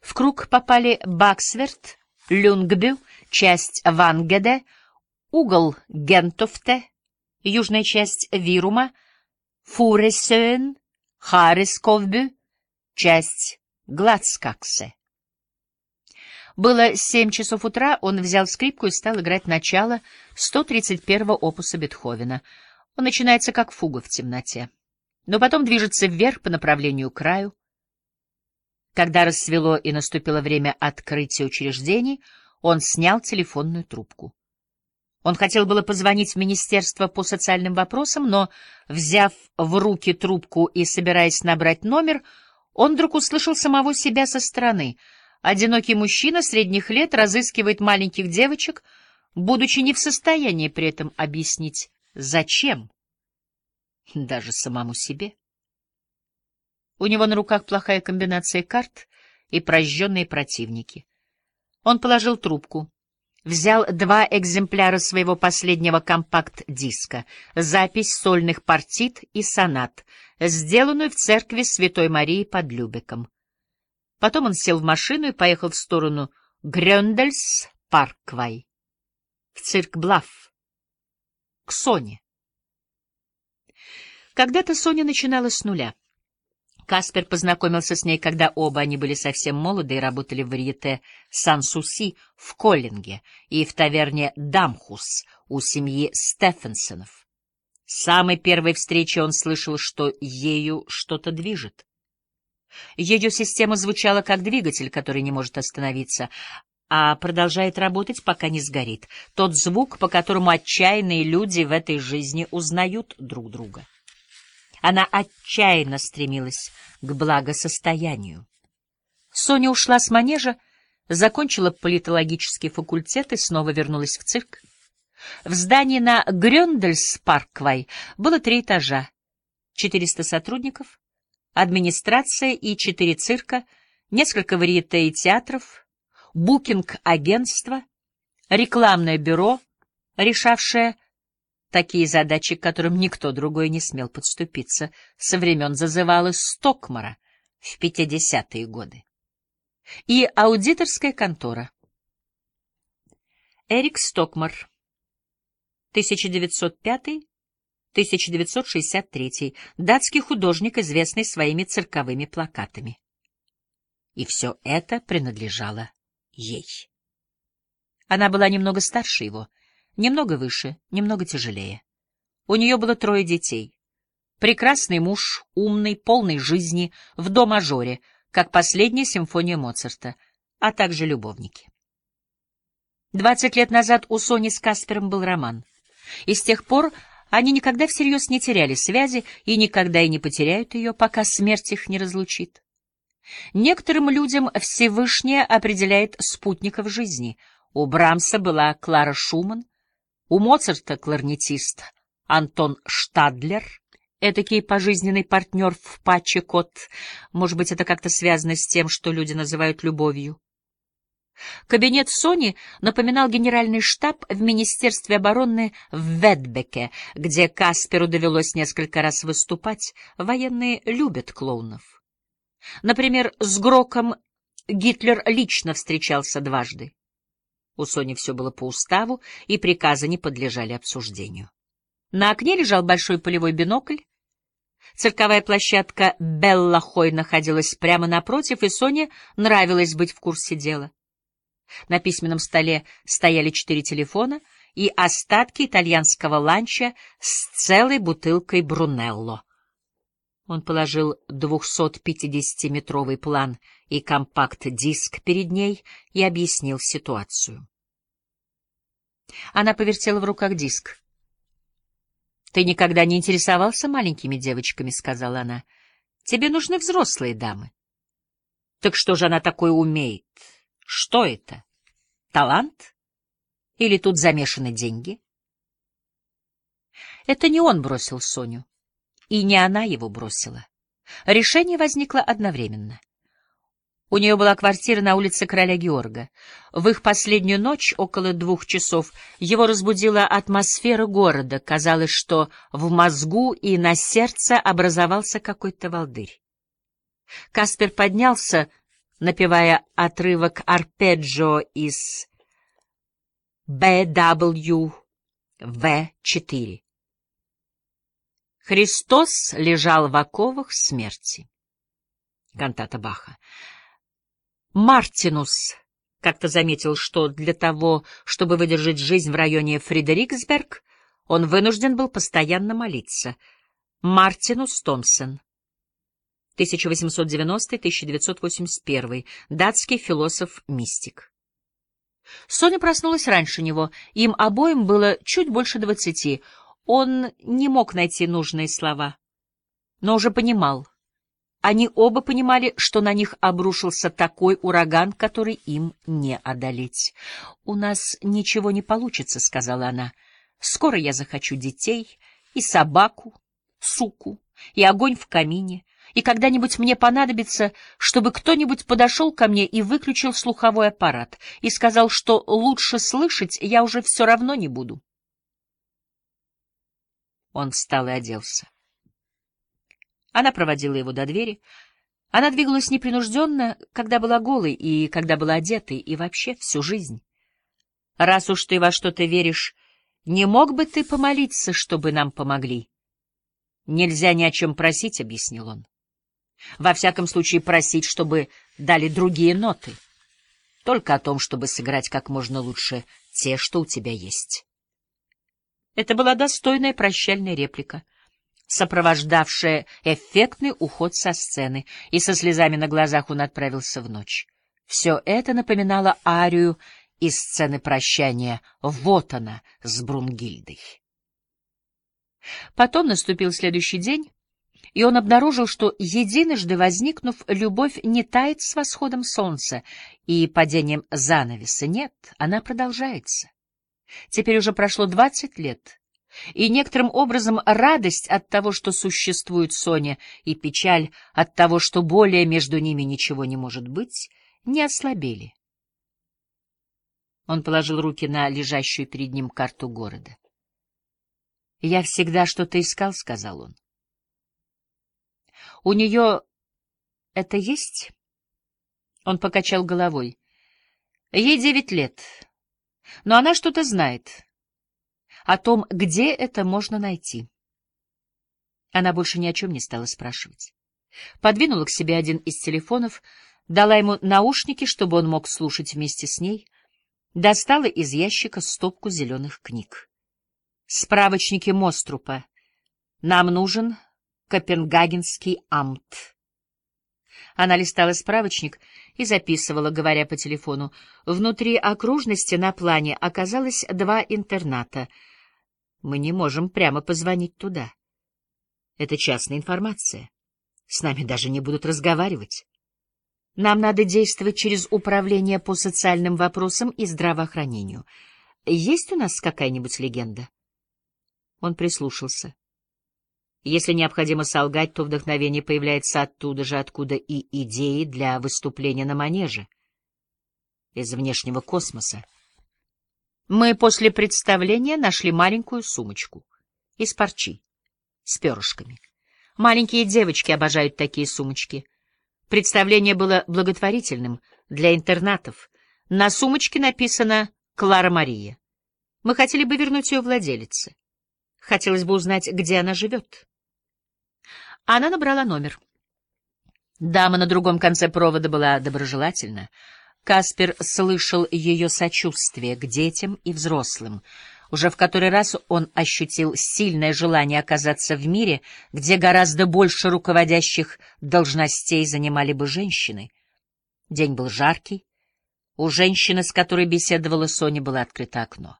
В круг попали Баксверт, Люнгбю, часть Вангеде, угол Гентофте, южная часть Вирума, Фуресёен, Харесковбю, часть Гладскаксе. Было семь часов утра, он взял скрипку и стал играть начало 131-го опуса Бетховена. Он начинается как фуга в темноте, но потом движется вверх по направлению к краю. Когда рассвело и наступило время открытия учреждений, он снял телефонную трубку. Он хотел было позвонить в Министерство по социальным вопросам, но, взяв в руки трубку и собираясь набрать номер, он вдруг услышал самого себя со стороны. Одинокий мужчина средних лет разыскивает маленьких девочек, будучи не в состоянии при этом объяснить, зачем, даже самому себе. У него на руках плохая комбинация карт и прожженные противники. Он положил трубку, взял два экземпляра своего последнего компакт-диска, запись сольных партит и сонат, сделанную в церкви Святой Марии под Любеком. Потом он сел в машину и поехал в сторону Грёндельс-Парквай, в цирк Блафф, к Соне. Когда-то Соня начинала с нуля. Каспер познакомился с ней, когда оба они были совсем молоды и работали в варьете Сан-Суси в Коллинге и в таверне Дамхус у семьи Стефенсонов. С самой первой встречи он слышал, что ею что-то движет. Ее система звучала как двигатель, который не может остановиться, а продолжает работать, пока не сгорит. Тот звук, по которому отчаянные люди в этой жизни узнают друг друга. Она отчаянно стремилась к благосостоянию. Соня ушла с манежа, закончила политологический факультет и снова вернулась в цирк. В здании на Грёндельс-Парквай было три этажа, 400 сотрудников, администрация и четыре цирка, несколько варьете и театров, букинг-агентство, рекламное бюро, решавшее такие задачи, к которым никто другой не смел подступиться со времен зазывалы Стокмара в 50-е годы. И аудиторская контора. Эрик Стокмар, 1905-1963, датский художник, известный своими цирковыми плакатами. И все это принадлежало ей. Она была немного старше его — Немного выше, немного тяжелее. У нее было трое детей. Прекрасный муж, умный, полный жизни, в до-мажоре, как последняя симфония Моцарта, а также любовники. Двадцать лет назад у Сони с Каспером был роман. И с тех пор они никогда всерьез не теряли связи и никогда и не потеряют ее, пока смерть их не разлучит. Некоторым людям Всевышнее определяет спутников жизни. У Брамса была Клара Шуман, у Моцарта кларнетист Антон Штадлер, этакий пожизненный партнер в патче кот. Может быть, это как-то связано с тем, что люди называют любовью. Кабинет Сони напоминал генеральный штаб в Министерстве обороны в Ведбеке, где Касперу довелось несколько раз выступать. Военные любят клоунов. Например, с Гроком Гитлер лично встречался дважды. У Сони все было по уставу, и приказы не подлежали обсуждению. На окне лежал большой полевой бинокль. Цирковая площадка Белла Хой находилась прямо напротив, и Соне нравилось быть в курсе дела. На письменном столе стояли четыре телефона и остатки итальянского ланча с целой бутылкой Брунелло. Он положил 250-метровый план и компакт-диск перед ней и объяснил ситуацию. Она повертела в руках диск. «Ты никогда не интересовался маленькими девочками», — сказала она. «Тебе нужны взрослые дамы». «Так что же она такое умеет? Что это? Талант? Или тут замешаны деньги?» Это не он бросил Соню. И не она его бросила. Решение возникло одновременно. У нее была квартира на улице Короля Георга. В их последнюю ночь, около двух часов, его разбудила атмосфера города. Казалось, что в мозгу и на сердце образовался какой-то волдырь. Каспер поднялся, напевая отрывок арпеджио из BWV-4. Христос лежал в оковах смерти. Кантата Баха. Мартинус как-то заметил, что для того, чтобы выдержать жизнь в районе Фредериксберг, он вынужден был постоянно молиться. Мартинус Томпсон. 1890-1981. Датский философ-мистик. Соня проснулась раньше него. Им обоим было чуть больше двадцати. Он не мог найти нужные слова, но уже понимал. Они оба понимали, что на них обрушился такой ураган, который им не одолеть. «У нас ничего не получится», — сказала она. «Скоро я захочу детей и собаку, суку, и огонь в камине, и когда-нибудь мне понадобится, чтобы кто-нибудь подошел ко мне и выключил слуховой аппарат и сказал, что лучше слышать я уже все равно не буду. Он встал и оделся. Она проводила его до двери. Она двигалась непринужденно, когда была голой и когда была одетой, и вообще всю жизнь. «Раз уж ты во что-то веришь, не мог бы ты помолиться, чтобы нам помогли?» «Нельзя ни о чем просить», — объяснил он. «Во всяком случае просить, чтобы дали другие ноты. Только о том, чтобы сыграть как можно лучше те, что у тебя есть». Это была достойная прощальная реплика, сопровождавшая эффектный уход со сцены, и со слезами на глазах он отправился в ночь. Все это напоминало арию из сцены прощания «Вот она» с Брунгильдой. Потом наступил следующий день, и он обнаружил, что, единожды возникнув, любовь не тает с восходом солнца и падением занавеса. Нет, она продолжается. Теперь уже прошло двадцать лет, и некоторым образом радость от того, что существует Соня, и печаль от того, что более между ними ничего не может быть, не ослабели. Он положил руки на лежащую перед ним карту города. — Я всегда что-то искал, — сказал он. — У нее это есть? Он покачал головой. — Ей девять лет. Но она что-то знает о том, где это можно найти. Она больше ни о чем не стала спрашивать. Подвинула к себе один из телефонов, дала ему наушники, чтобы он мог слушать вместе с ней, достала из ящика стопку зеленых книг. Справочники Мострупа. Нам нужен Копенгагенский амт. Она листала справочник и записывала, говоря по телефону. Внутри окружности на плане оказалось два интерната. Мы не можем прямо позвонить туда. Это частная информация. С нами даже не будут разговаривать. Нам надо действовать через управление по социальным вопросам и здравоохранению. Есть у нас какая-нибудь легенда? Он прислушался. Если необходимо солгать, то вдохновение появляется оттуда же, откуда и идеи для выступления на манеже. Из внешнего космоса. Мы после представления нашли маленькую сумочку из парчи с перышками. Маленькие девочки обожают такие сумочки. Представление было благотворительным для интернатов. На сумочке написано «Клара Мария». Мы хотели бы вернуть ее владелице. Хотелось бы узнать, где она живет. Она набрала номер. Дама на другом конце провода была доброжелательна. Каспер слышал ее сочувствие к детям и взрослым. Уже в который раз он ощутил сильное желание оказаться в мире, где гораздо больше руководящих должностей занимали бы женщины. День был жаркий. У женщины, с которой беседовала Соня, было открыто окно.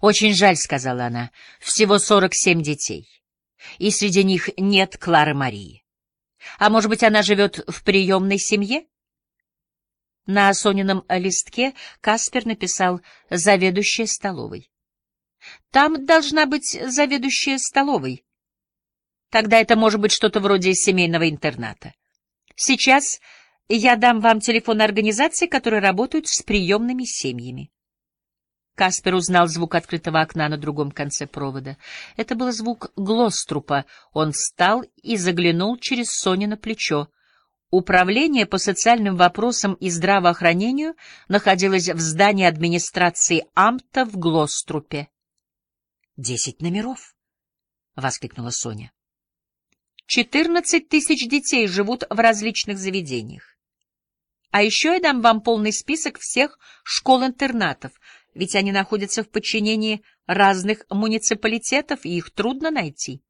«Очень жаль», — сказала она, — «всего сорок семь детей» и среди них нет Клары Марии. А может быть, она живет в приемной семье? На Сонином листке Каспер написал «заведующая столовой». Там должна быть заведующая столовой. Тогда это может быть что-то вроде семейного интерната. Сейчас я дам вам телефон организации, которые работают с приемными семьями. Каспер узнал звук открытого окна на другом конце провода. Это был звук Глострупа. Он встал и заглянул через Сони на плечо. Управление по социальным вопросам и здравоохранению находилось в здании администрации Амта в Глострупе. «Десять номеров!» — воскликнула Соня. «Четырнадцать тысяч детей живут в различных заведениях. А еще я дам вам полный список всех школ-интернатов, ведь они находятся в подчинении разных муниципалитетов, и их трудно найти.